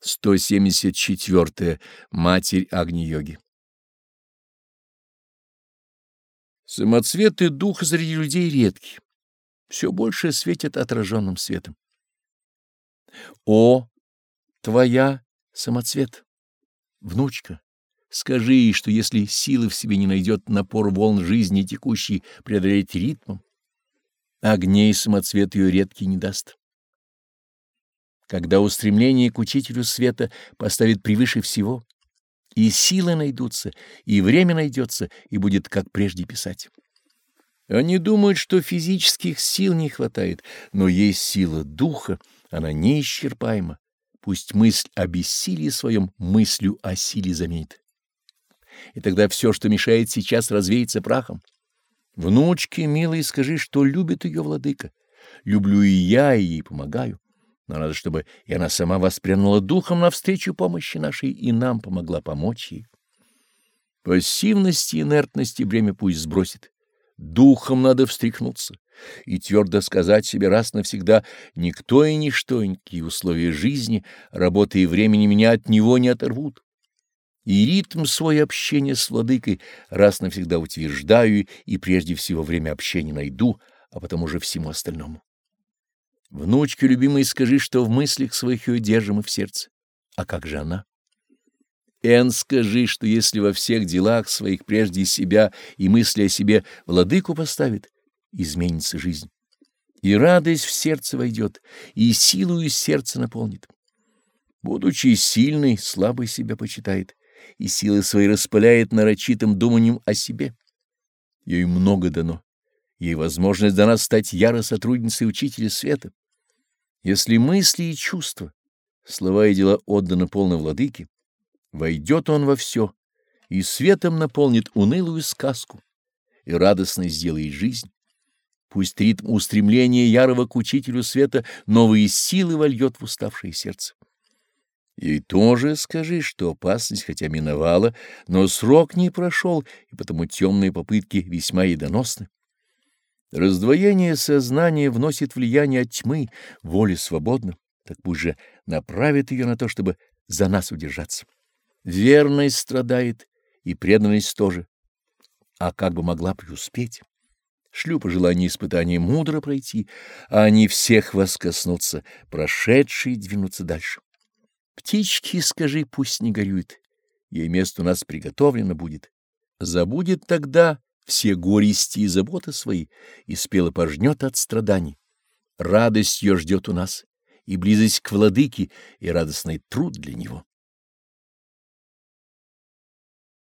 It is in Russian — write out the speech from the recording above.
174. Матерь Агни-йоги Самоцветы духа среди людей редки. Все больше светят отраженным светом. О, твоя самоцвет, внучка, скажи ей, что если силы в себе не найдет напор волн жизни текущей преодолеть ритмом, огней самоцвет ее редкий не даст когда устремление к учителю света поставит превыше всего, и силы найдутся, и время найдется, и будет как прежде писать. Они думают, что физических сил не хватает, но есть сила духа, она неисчерпаема. Пусть мысль о бессилии своем мыслью о силе заменит. И тогда все, что мешает сейчас, развеется прахом. Внучке, милой, скажи, что любит ее владыка. Люблю и я, и ей помогаю но надо, чтобы и она сама воспрянула духом навстречу помощи нашей и нам помогла помочь ей. Пассивности и инертности бремя пусть сбросит. Духом надо встряхнуться и твердо сказать себе раз навсегда «никто и ничто, никакие условия жизни, работы и времени меня от него не оторвут». И ритм свой общения с владыкой раз навсегда утверждаю и прежде всего время общения найду, а потом уже всему остальному. Внучке любимой скажи, что в мыслях своих ее держим и в сердце. А как же она? Эн, скажи, что если во всех делах своих прежде себя и мысли о себе владыку поставит, изменится жизнь. И радость в сердце войдет, и силу из сердца наполнит. Будучи сильной, слабый себя почитает, и силы свои распыляет нарочитым думанием о себе. Ей много дано. Ей возможность дана стать яро сотрудницей учителя света. Если мысли и чувства, слова и дела отданы полной владыке, войдет он во все и светом наполнит унылую сказку и радостно сделает жизнь. Пусть ритм устремления ярого к учителю света новые силы вольет в уставшее сердце. И тоже скажи, что опасность хотя миновала, но срок не прошел, и потому темные попытки весьма едоносны. Раздвоение сознания вносит влияние от тьмы, воли свободна, так пусть же направит ее на то, чтобы за нас удержаться. Верность страдает, и преданность тоже. А как бы могла преуспеть? Шлю пожелание испытания мудро пройти, а они всех вас коснутся, прошедшие двинутся дальше. Птички, скажи, пусть не горюют, ей место у нас приготовлено будет. Забудет тогда все горести и заботы свои, и спело пожнет от страданий. Радость ее ждет у нас, и близость к владыке, и радостный труд для него.